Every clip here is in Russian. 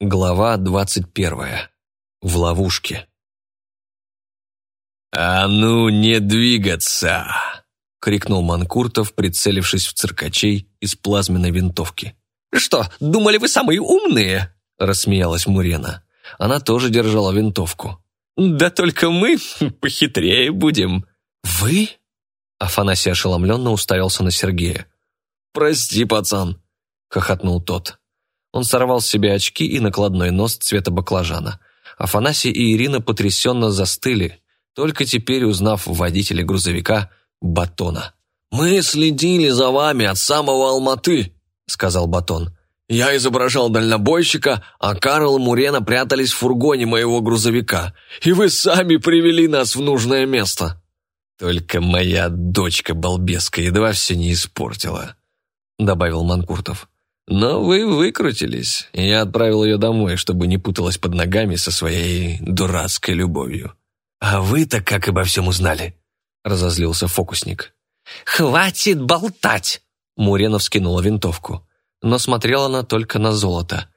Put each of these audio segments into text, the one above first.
Глава двадцать первая. В ловушке. «А ну, не двигаться!» — крикнул Манкуртов, прицелившись в циркачей из плазменной винтовки. «Что, думали вы самые умные?» — рассмеялась Мурена. Она тоже держала винтовку. «Да только мы похитрее будем». «Вы?» Афанасий ошеломленно уставился на Сергея. «Прости, пацан», — хохотнул тот. Он сорвал с себя очки и накладной нос цвета баклажана. Афанасий и Ирина потрясенно застыли, только теперь узнав в водителе грузовика Батона. «Мы следили за вами от самого Алматы», — сказал Батон. «Я изображал дальнобойщика, а Карл и Мурена прятались в фургоне моего грузовика, и вы сами привели нас в нужное место». «Только моя дочка-балбеска едва все не испортила», — добавил Манкуртов. «Но вы выкрутились, и я отправил ее домой, чтобы не путалась под ногами со своей дурацкой любовью». «А вы-то как обо всем узнали?» — разозлился фокусник. «Хватит болтать!» Мурена вскинула винтовку, но смотрела она только на золото.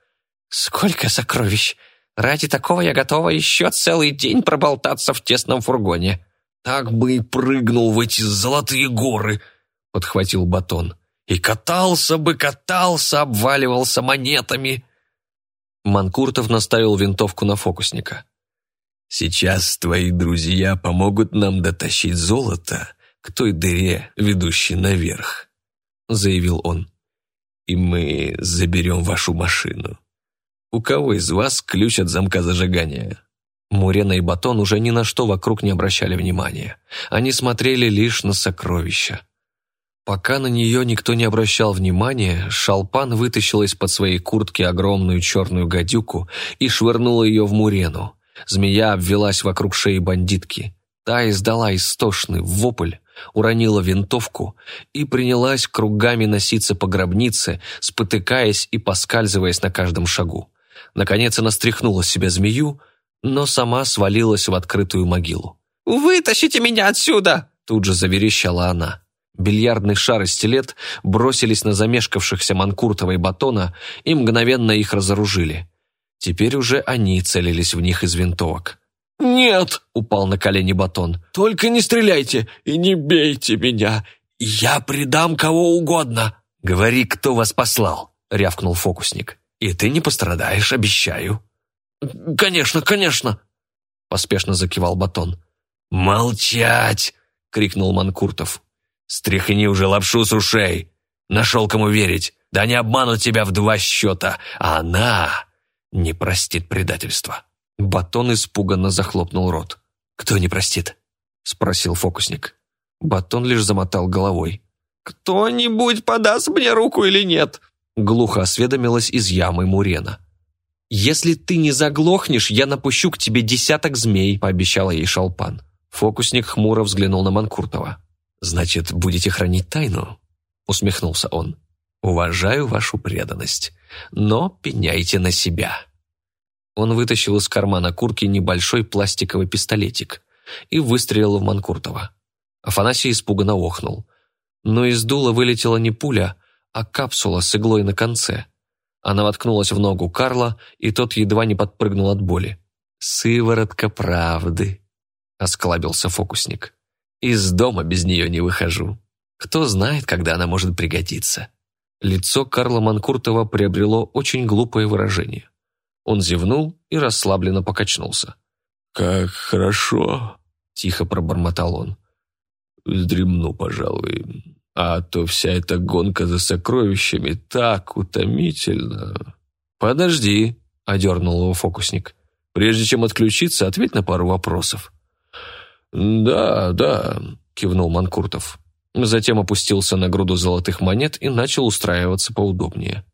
«Сколько сокровищ! Ради такого я готова еще целый день проболтаться в тесном фургоне!» «Так бы и прыгнул в эти золотые горы!» — подхватил Батон. «И катался бы, катался, обваливался монетами!» Манкуртов наставил винтовку на фокусника. Сейчас твои друзья помогут нам дотащить золото к той дыре, ведущей наверх», — заявил он. «И мы заберем вашу машину. У кого из вас ключ от замка зажигания?» Мурена и Батон уже ни на что вокруг не обращали внимания. Они смотрели лишь на сокровища. Пока на нее никто не обращал внимания, Шалпан вытащил из-под своей куртки огромную черную гадюку и швырнул ее в Мурену. Змея обвелась вокруг шеи бандитки. Та издала истошный вопль, уронила винтовку и принялась кругами носиться по гробнице, спотыкаясь и поскальзываясь на каждом шагу. Наконец она стряхнула себя змею, но сама свалилась в открытую могилу. «Вытащите меня отсюда!» Тут же заверещала она. Бильярдный шар и стилет бросились на замешкавшихся Манкуртова и Батона и мгновенно их разоружили. Теперь уже они целились в них из винтовок. «Нет!» — упал на колени батон. «Только не стреляйте и не бейте меня! Я предам кого угодно!» «Говори, кто вас послал!» — рявкнул фокусник. «И ты не пострадаешь, обещаю!» «Конечно, конечно!» — поспешно закивал батон. «Молчать!» — крикнул Манкуртов. «Стряхни уже лапшу с ушей! Нашел кому верить! Да не обманут тебя в два счета! А она не простит предательства». Батон испуганно захлопнул рот. «Кто не простит?» – спросил фокусник. Батон лишь замотал головой. «Кто-нибудь подаст мне руку или нет?» Глухо осведомилась из ямы Мурена. «Если ты не заглохнешь, я напущу к тебе десяток змей», – пообещала ей Шалпан. Фокусник хмуро взглянул на Манкуртова. «Значит, будете хранить тайну?» – усмехнулся он. «Уважаю вашу преданность но пеняйте на себя». Он вытащил из кармана куртки небольшой пластиковый пистолетик и выстрелил в Манкуртова. Афанасий испуганно охнул. Но из дула вылетела не пуля, а капсула с иглой на конце. Она воткнулась в ногу Карла, и тот едва не подпрыгнул от боли. «Сыворотка правды», — осклабился фокусник. «Из дома без нее не выхожу. Кто знает, когда она может пригодиться». Лицо Карла Манкуртова приобрело очень глупое выражение. Он зевнул и расслабленно покачнулся. «Как хорошо!» – тихо пробормотал он. «Вздремну, пожалуй. А то вся эта гонка за сокровищами так утомительна». «Подожди», – одернул его фокусник. «Прежде чем отключиться, ответь на пару вопросов». «Да, да», – кивнул Манкуртов. Затем опустился на груду золотых монет и начал устраиваться поудобнее.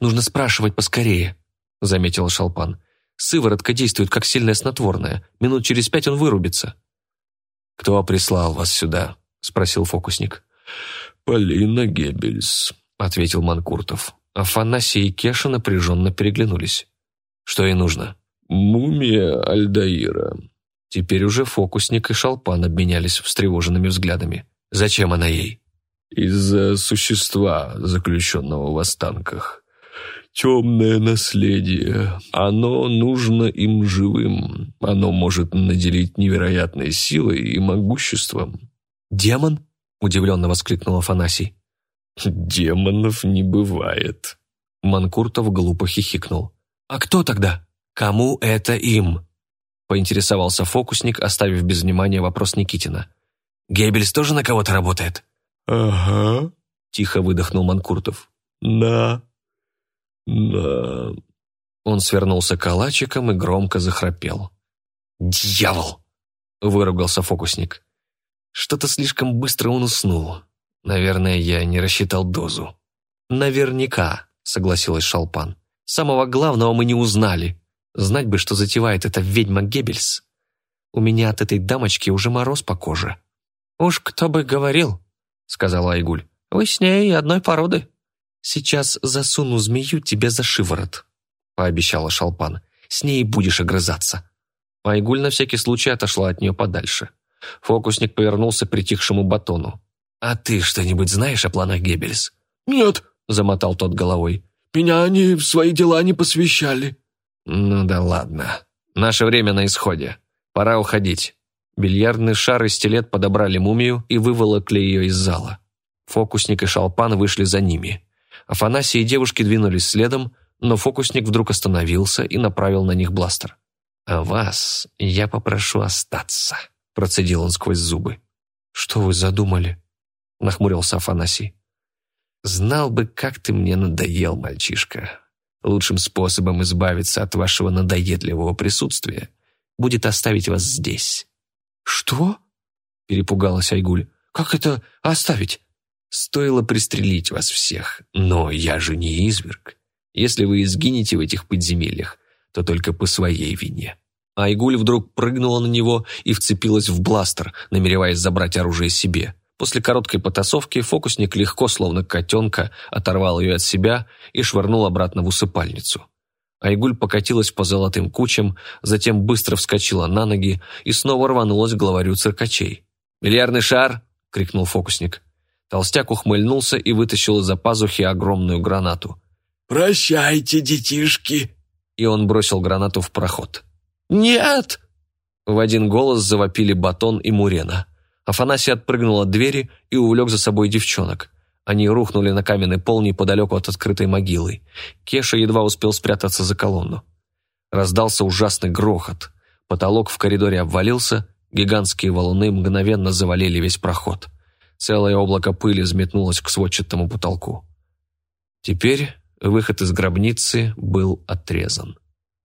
«Нужно спрашивать поскорее», — заметил Шалпан. «Сыворотка действует как сильное снотворное. Минут через пять он вырубится». «Кто прислал вас сюда?» — спросил фокусник. «Полина Геббельс», — ответил Манкуртов. Афанасий и Кеша напряженно переглянулись. «Что ей нужно?» «Мумия Альдаира». Теперь уже фокусник и Шалпан обменялись встревоженными взглядами. Зачем она ей? Из-за существа, заключенного в останках. темное наследие. Оно нужно им живым. Оно может наделить невероятной силой и могуществом». «Демон?» – удивленно воскликнул Афанасий. «Демонов не бывает». Манкуртов глупо хихикнул. «А кто тогда? Кому это им?» Поинтересовался фокусник, оставив без внимания вопрос Никитина. «Геббельс тоже на кого-то работает?» «Ага», – тихо выдохнул Манкуртов. «На... на...» Он свернулся калачиком и громко захрапел. «Дьявол!» – выругался фокусник. «Что-то слишком быстро он уснул. Наверное, я не рассчитал дозу». «Наверняка», – согласилась Шалпан. «Самого главного мы не узнали. Знать бы, что затевает эта ведьма Геббельс. У меня от этой дамочки уже мороз по коже». «Уж кто бы говорил», — сказала Айгуль. «Вы с ней одной породы». «Сейчас засуну змею тебе за шиворот», — пообещала Шалпан. «С ней будешь огрызаться». Айгуль на всякий случай отошла от нее подальше. Фокусник повернулся к притихшему батону. «А ты что-нибудь знаешь о планах Геббельс?» «Нет», — замотал тот головой. «Меня они в свои дела не посвящали». «Ну да ладно. Наше время на исходе. Пора уходить». Бильярдный шар и стилет подобрали мумию и выволокли ее из зала. Фокусник и Шалпан вышли за ними. Афанасий и девушки двинулись следом, но фокусник вдруг остановился и направил на них бластер. «А вас я попрошу остаться», – процедил он сквозь зубы. «Что вы задумали?» – нахмурился Афанасий. «Знал бы, как ты мне надоел, мальчишка. Лучшим способом избавиться от вашего надоедливого присутствия будет оставить вас здесь». «Что?» – перепугалась Айгуль. «Как это оставить?» «Стоило пристрелить вас всех, но я же не изверг. Если вы изгинете в этих подземельях, то только по своей вине». Айгуль вдруг прыгнула на него и вцепилась в бластер, намереваясь забрать оружие себе. После короткой потасовки фокусник легко, словно котенка, оторвал ее от себя и швырнул обратно в усыпальницу. Айгуль покатилась по золотым кучам, затем быстро вскочила на ноги и снова рванулась к главарю циркачей. «Бильярдный шар!» — крикнул фокусник. Толстяк ухмыльнулся и вытащил из-за пазухи огромную гранату. «Прощайте, детишки!» И он бросил гранату в проход. «Нет!» В один голос завопили Батон и Мурена. Афанасий отпрыгнул от двери и увлек за собой девчонок. Они рухнули на каменный пол неподалеку от открытой могилы. Кеша едва успел спрятаться за колонну. Раздался ужасный грохот. Потолок в коридоре обвалился, гигантские валуны мгновенно завалили весь проход. Целое облако пыли взметнулось к сводчатому потолку. Теперь выход из гробницы был отрезан.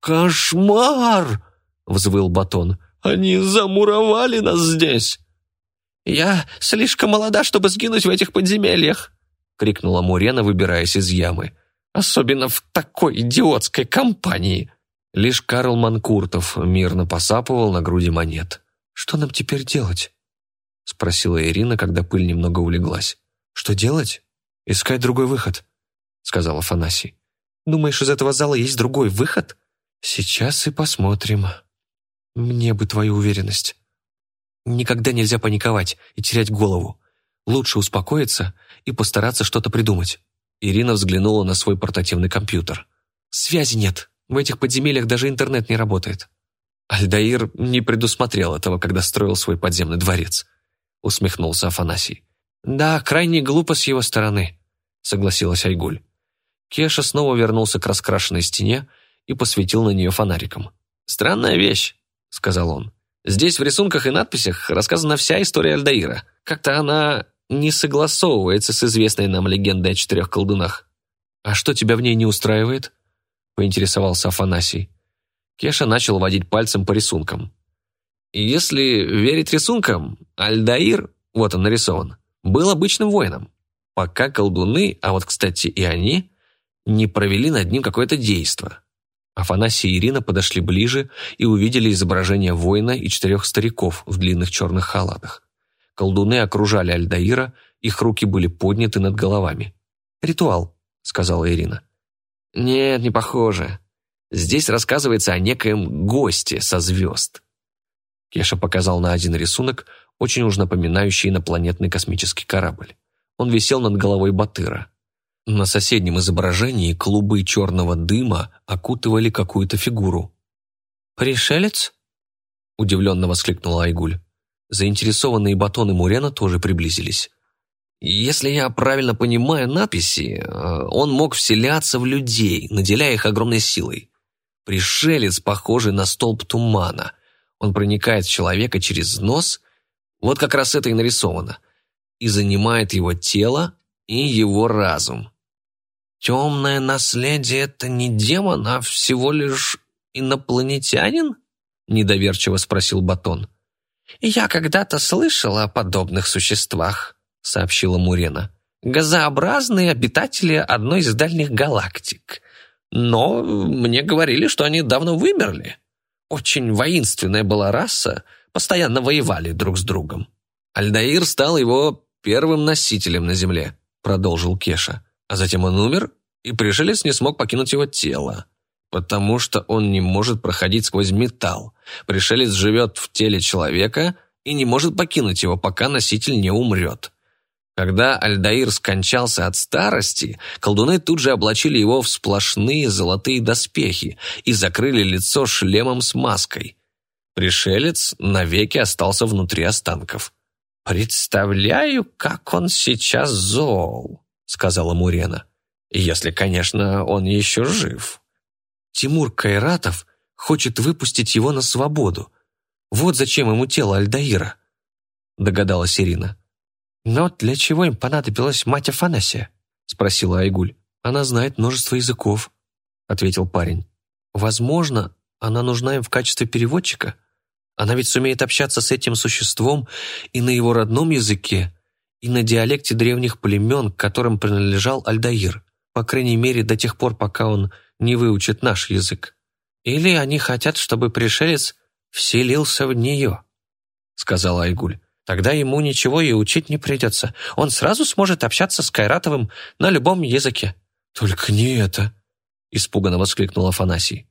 «Кошмар!» — взвыл Батон. «Они замуровали нас здесь!» «Я слишком молода, чтобы сгинуть в этих подземельях!» — крикнула Мурена, выбираясь из ямы. «Особенно в такой идиотской компании!» Лишь Карл Манкуртов мирно посапывал на груди монет. «Что нам теперь делать?» — спросила Ирина, когда пыль немного улеглась. «Что делать? Искать другой выход», — сказал Афанасий. «Думаешь, из этого зала есть другой выход?» «Сейчас и посмотрим. Мне бы твою уверенность. Никогда нельзя паниковать и терять голову. Лучше успокоиться и постараться что-то придумать». Ирина взглянула на свой портативный компьютер. «Связи нет. В этих подземельях даже интернет не работает». Альдаир не предусмотрел этого, когда строил свой подземный дворец. Усмехнулся Афанасий. «Да, крайне глупо с его стороны», — согласилась Айгуль. Кеша снова вернулся к раскрашенной стене и посветил на нее фонариком. «Странная вещь», — сказал он. «Здесь в рисунках и надписях рассказана вся история Альдаира. Как-то она не согласовывается с известной нам легендой о четырех колдунах». «А что тебя в ней не устраивает?» — поинтересовался Афанасий. Кеша начал водить пальцем по рисункам. «Если верить рисункам, Альдаир, вот он нарисован, был обычным воином. Пока колдуны, а вот, кстати, и они, не провели над ним какое-то действо. Афанасий и Ирина подошли ближе и увидели изображение воина и четырех стариков в длинных черных халатах. Колдуны окружали Альдаира, их руки были подняты над головами. «Ритуал», — сказала Ирина. «Нет, не похоже. Здесь рассказывается о некоем госте со звезд». Кеша показал на один рисунок, очень уж напоминающий инопланетный космический корабль. Он висел над головой Батыра. На соседнем изображении клубы черного дыма окутывали какую-то фигуру. «Пришелец?» – удивленно воскликнула Айгуль. Заинтересованные батоны Мурена тоже приблизились. Если я правильно понимаю надписи, э, он мог вселяться в людей, наделяя их огромной силой. Пришелец, похожий на столб тумана. Он проникает в человека через нос, вот как раз это и нарисовано, и занимает его тело и его разум. «Темное наследие — это не демон, а всего лишь инопланетянин?» — недоверчиво спросил Батон. «Я когда-то слышала о подобных существах», — сообщила Мурена. «Газообразные обитатели одной из дальних галактик. Но мне говорили, что они давно вымерли. Очень воинственная была раса, постоянно воевали друг с другом». «Альдаир стал его первым носителем на Земле», — продолжил Кеша. А затем он умер, и пришелец не смог покинуть его тело потому что он не может проходить сквозь металл. Пришелец живет в теле человека и не может покинуть его, пока носитель не умрет. Когда Альдаир скончался от старости, колдуны тут же облачили его в сплошные золотые доспехи и закрыли лицо шлемом с маской. Пришелец навеки остался внутри останков. «Представляю, как он сейчас зол», — сказала Мурена. «Если, конечно, он еще жив». Тимур Кайратов хочет выпустить его на свободу. Вот зачем ему тело Альдаира», — догадалась Ирина. «Но для чего им понадобилась мать Афанасия?» — спросила Айгуль. «Она знает множество языков», — ответил парень. «Возможно, она нужна им в качестве переводчика. Она ведь сумеет общаться с этим существом и на его родном языке, и на диалекте древних племен, к которым принадлежал Альдаир, по крайней мере, до тех пор, пока он не выучит наш язык. Или они хотят, чтобы пришелец вселился в нее», — сказала Айгуль. «Тогда ему ничего и учить не придется. Он сразу сможет общаться с Кайратовым на любом языке». «Только не это», — испуганно воскликнул Афанасий.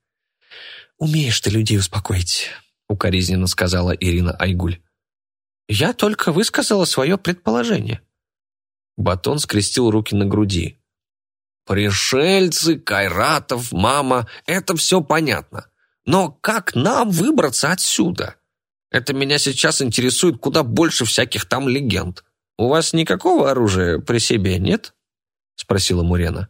«Умеешь ты людей успокоить», — укоризненно сказала Ирина Айгуль. «Я только высказала свое предположение». Батон скрестил руки на груди. Пришельцы, Кайратов, мама — это все понятно. Но как нам выбраться отсюда? Это меня сейчас интересует куда больше всяких там легенд. У вас никакого оружия при себе нет? Спросила Мурена.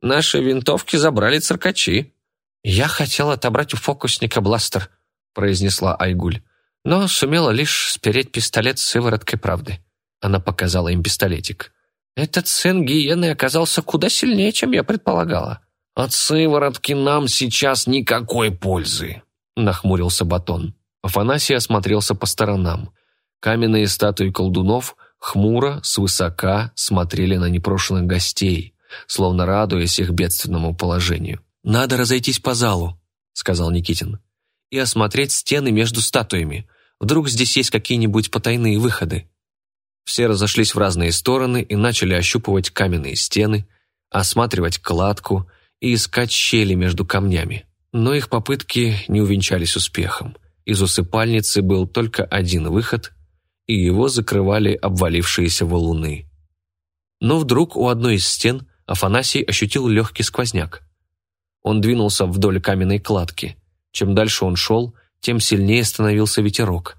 Наши винтовки забрали циркачи. Я хотела отобрать у фокусника бластер, произнесла Айгуль, но сумела лишь спереть пистолет с сывороткой правды. Она показала им пистолетик. Этот сын гиены оказался куда сильнее, чем я предполагала. От сыворотки нам сейчас никакой пользы, нахмурился Батон. Афанасий осмотрелся по сторонам. Каменные статуи колдунов хмуро, свысока смотрели на непрошенных гостей, словно радуясь их бедственному положению. «Надо разойтись по залу», — сказал Никитин, «и осмотреть стены между статуями. Вдруг здесь есть какие-нибудь потайные выходы». Все разошлись в разные стороны и начали ощупывать каменные стены, осматривать кладку и искать щели между камнями. Но их попытки не увенчались успехом. Из усыпальницы был только один выход, и его закрывали обвалившиеся валуны. Но вдруг у одной из стен Афанасий ощутил легкий сквозняк. Он двинулся вдоль каменной кладки. Чем дальше он шел, тем сильнее становился ветерок.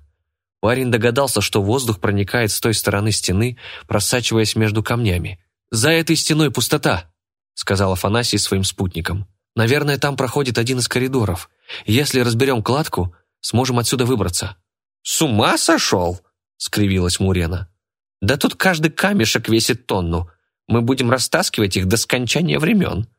Парень догадался, что воздух проникает с той стороны стены, просачиваясь между камнями. «За этой стеной пустота», — сказал Афанасий своим спутникам. «Наверное, там проходит один из коридоров. Если разберем кладку, сможем отсюда выбраться». «С ума сошел?» — скривилась Мурена. «Да тут каждый камешек весит тонну. Мы будем растаскивать их до скончания времен».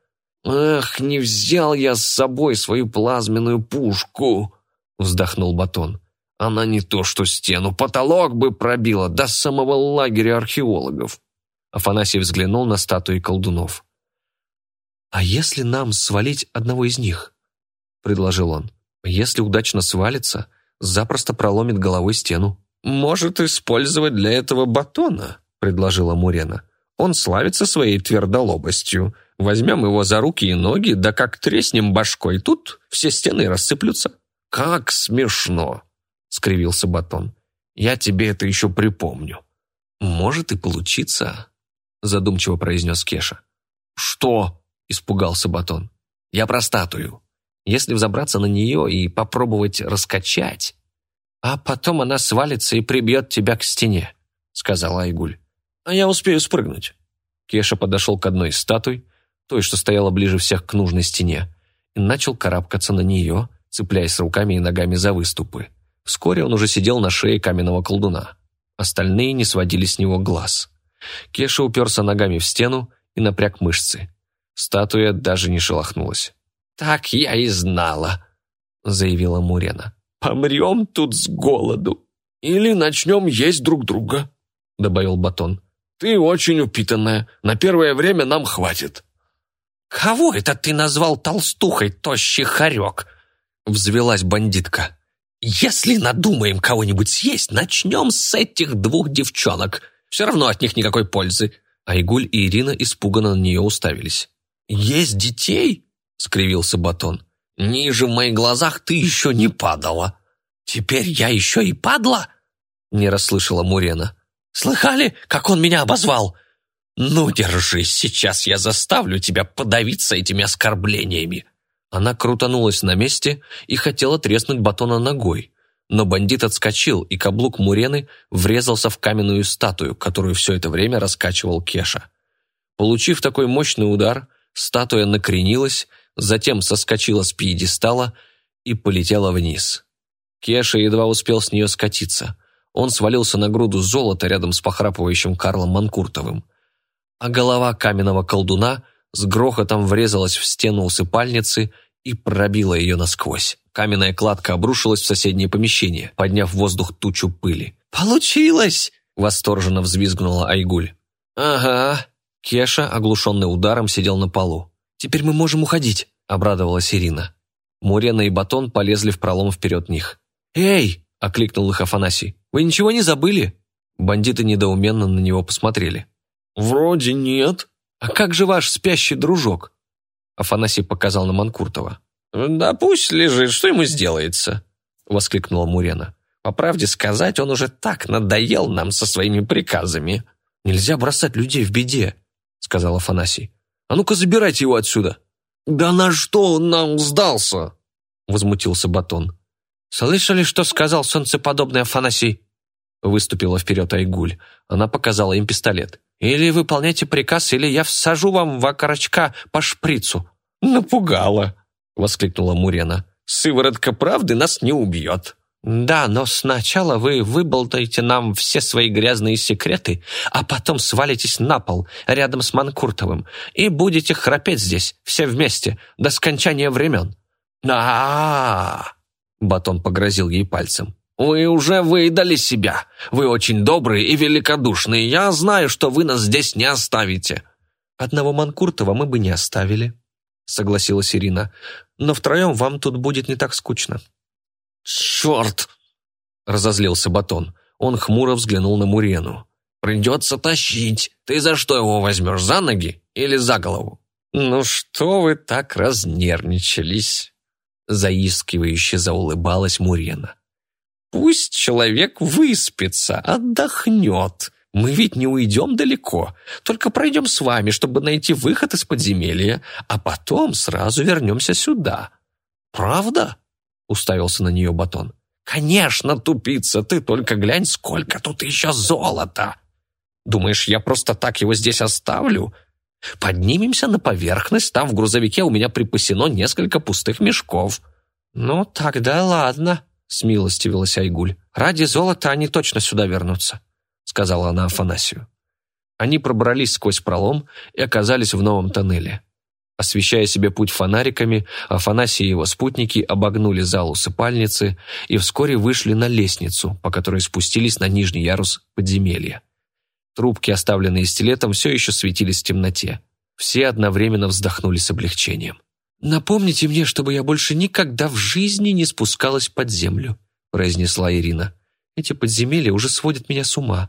«Эх, не взял я с собой свою плазменную пушку!» — вздохнул Батон. Она не то что стену, потолок бы пробила до самого лагеря археологов. Афанасий взглянул на статуи колдунов. «А если нам свалить одного из них?» — предложил он. «Если удачно свалится, запросто проломит головой стену». «Может использовать для этого батона», — предложила Мурена. «Он славится своей твердолобостью. Возьмем его за руки и ноги, да как треснем башкой, тут все стены рассыплются». «Как смешно!» — скривился Батон. «Я тебе это еще припомню». «Может и получиться», — задумчиво произнес Кеша. «Что?» – испугался Батон. «Я про статую. Если взобраться на нее и попробовать раскачать, а потом она свалится и прибьет тебя к стене», – сказала Айгуль. «А я успею спрыгнуть». Кеша подошел к одной из статуй, той, что стояла ближе всех к нужной стене, и начал карабкаться на нее, цепляясь руками и ногами за выступы. Вскоре он уже сидел на шее каменного колдуна. Остальные не сводили с него глаз. Кеша уперся ногами в стену и напряг мышцы. Статуя даже не шелохнулась. «Так я и знала», — заявила Мурена. «Помрем тут с голоду. Или начнем есть друг друга», — добавил Батон. «Ты очень упитанная. На первое время нам хватит». «Кого это ты назвал толстухой, тощий хорек?» — взвелась бандитка. «Если надумаем кого-нибудь съесть, начнем с этих двух девчонок. Все равно от них никакой пользы». Айгуль и Ирина испуганно на нее уставились. «Есть детей?» — скривился Батон. «Ниже в моих глазах ты еще не падала». «Теперь я еще и падла?» — не расслышала Мурена. «Слыхали, как он меня обозвал? Ну, держись, сейчас я заставлю тебя подавиться этими оскорблениями». Она крутанулась на месте и хотела треснуть Батона ногой, но бандит отскочил, и каблук Мурены врезался в каменную статую, которую все это время раскачивал Кеша. Получив такой мощный удар, статуя накренилась, затем соскочила с пьедестала и полетела вниз. Кеша едва успел с нее скатиться. Он свалился на груду золота рядом с похрапывающим Карлом Манкуртовым. А голова каменного колдуна с грохотом врезалась в стену усыпальницы и пробила ее насквозь. Каменная кладка обрушилась в соседнее помещение, подняв в воздух тучу пыли. «Получилось!» – восторженно взвизгнула Айгуль. «Ага». Кеша, оглушенный ударом, сидел на полу. «Теперь мы можем уходить», – обрадовалась Ирина. Мурена и Батон полезли в пролом вперед них. «Эй!» – окликнул их Афанасий. «Вы ничего не забыли?» Бандиты недоуменно на него посмотрели. «Вроде нет». «А как же ваш спящий дружок?» Афанасий показал на Манкуртова. «Да пусть лежит, что ему сделается?» – воскликнула Мурена. «По правде сказать, он уже так надоел нам со своими приказами». «Нельзя бросать людей в беде», – сказал Афанасий. «А ну-ка забирайте его отсюда». «Да на что он нам сдался?» – возмутился Батон. «Слышали, что сказал солнцеподобный Афанасий?» Выступила вперед Айгуль. Она показала им пистолет. «Или выполняйте приказ, или я всажу вам в окорочка по шприцу». «Напугала», — воскликнула Мурена. «Сыворотка правды нас не убьет». «Да, но сначала вы выболтаете нам все свои грязные секреты, а потом свалитесь на пол рядом с Манкуртовым и будете храпеть здесь, все вместе, до скончания времен». а, Батон погрозил ей пальцем. «Вы уже выдали себя. Вы очень добрые и великодушные. Я знаю, что вы нас здесь не оставите». «Одного Манкуртова мы бы не оставили», — согласилась Ирина. «Но втроем вам тут будет не так скучно». «Черт!» — разозлился Батон. Он хмуро взглянул на Мурену. «Придется тащить. Ты за что его возьмешь, за ноги или за голову?» «Ну что вы так разнервничались?» Заискивающе заулыбалась Мурена. «Пусть человек выспится, отдохнет. Мы ведь не уйдем далеко, только пройдем с вами, чтобы найти выход из подземелья, а потом сразу вернемся сюда. Правда?» Уставился на нее Батон. «Конечно, тупица, ты только глянь, сколько тут еще золота! Думаешь, я просто так его здесь оставлю? Поднимемся на поверхность, там в грузовике у меня припасено несколько пустых мешков». «Ну, тогда ладно», — смилостивилась Айгуль. «Ради золота они точно сюда вернутся», — сказала она Афанасию. Они пробрались сквозь пролом и оказались в новом тоннеле. Освещая себе путь фонариками, Афанасий и его спутники обогнули зал усыпальницы и вскоре вышли на лестницу, по которой спустились на нижний ярус подземелья. Трубки, оставленные стилетом, все еще светились в темноте. Все одновременно вздохнули с облегчением. «Напомните мне, чтобы я больше никогда в жизни не спускалась под землю», произнесла Ирина. «Эти подземелья уже сводят меня с ума».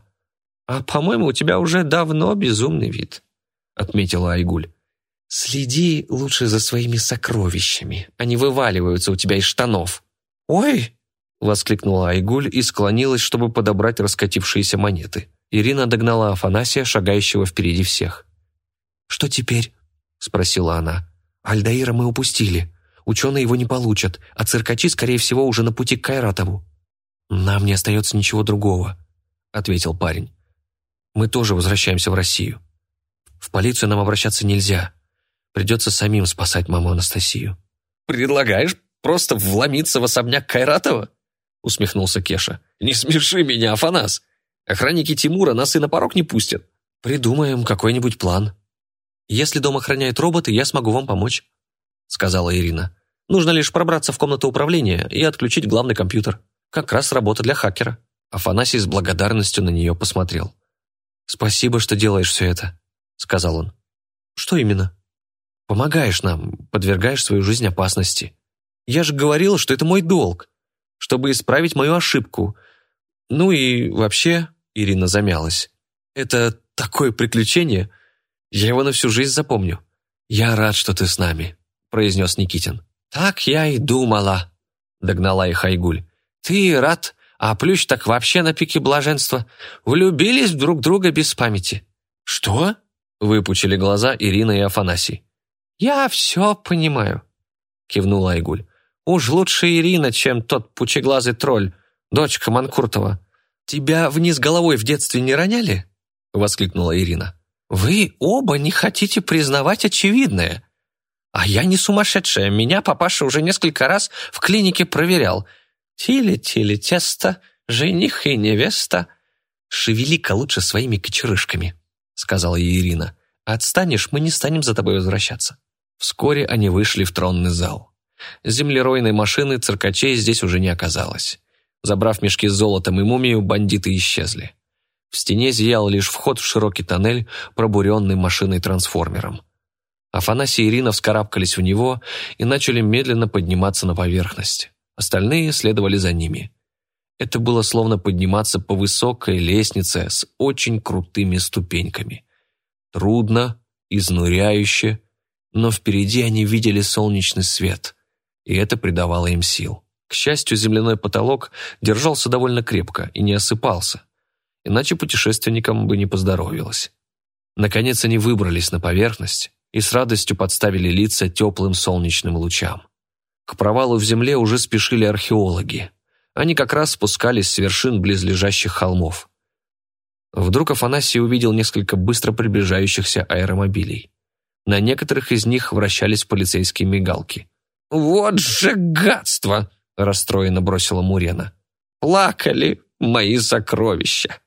«А, по-моему, у тебя уже давно безумный вид», отметила Айгуль. «Следи лучше за своими сокровищами. Они вываливаются у тебя из штанов». «Ой!» — воскликнула Айгуль и склонилась, чтобы подобрать раскатившиеся монеты. Ирина догнала Афанасия, шагающего впереди всех. «Что теперь?» спросила она. «Альдаира мы упустили. Ученые его не получат, а циркачи, скорее всего, уже на пути к Кайратову». «Нам не остается ничего другого», — ответил парень. «Мы тоже возвращаемся в Россию. В полицию нам обращаться нельзя. Придется самим спасать маму Анастасию». «Предлагаешь просто вломиться в особняк Кайратова?» — усмехнулся Кеша. «Не смеши меня, Афанас. Охранники Тимура нас и на порог не пустят». «Придумаем какой-нибудь план. Если дом охраняет роботы, я смогу вам помочь», — сказала Ирина. «Нужно лишь пробраться в комнату управления и отключить главный компьютер. Как раз работа для хакера». Афанасий с благодарностью на нее посмотрел. «Спасибо, что делаешь все это», — сказал он. «Что именно?» «Помогаешь нам, подвергаешь свою жизнь опасности. Я же говорил, что это мой долг, чтобы исправить мою ошибку. Ну и вообще...» — Ирина замялась. «Это такое приключение. Я его на всю жизнь запомню». «Я рад, что ты с нами», — произнес Никитин. «Так я и думала», — догнала их Айгуль. «Ты рад, а Плющ так вообще на пике блаженства. Влюбились друг друга без памяти». «Что?» — выпучили глаза Ирина и Афанасий. «Я все понимаю», — кивнула Айгуль. «Уж лучше Ирина, чем тот пучеглазый тролль, дочка Манкуртова. Тебя вниз головой в детстве не роняли?» — воскликнула Ирина. «Вы оба не хотите признавать очевидное. А я не сумасшедшая, меня папаша уже несколько раз в клинике проверял. Тили-тили тесто, жених и невеста. Шевели-ка лучше своими кочерышками», — сказала ей Ирина. «Отстанешь, мы не станем за тобой возвращаться». Вскоре они вышли в тронный зал. Землеройной машины циркачей здесь уже не оказалось. Забрав мешки с золотом и мумию, бандиты исчезли. В стене зиял лишь вход в широкий тоннель, пробуренный машиной-трансформером. Афанасий и Ирина вскарабкались в него и начали медленно подниматься на поверхность. Остальные следовали за ними. Это было словно подниматься по высокой лестнице с очень крутыми ступеньками. Трудно, изнуряюще, но впереди они видели солнечный свет, и это придавало им сил. К счастью, земляной потолок держался довольно крепко и не осыпался, иначе путешественникам бы не поздоровилось. Наконец они выбрались на поверхность и с радостью подставили лица теплым солнечным лучам. К провалу в земле уже спешили археологи. Они как раз спускались с вершин близлежащих холмов. Вдруг Афанасий увидел несколько быстро приближающихся аэромобилей. На некоторых из них вращались полицейские мигалки. «Вот же гадство!» – расстроенно бросила Мурена. «Плакали мои сокровища!»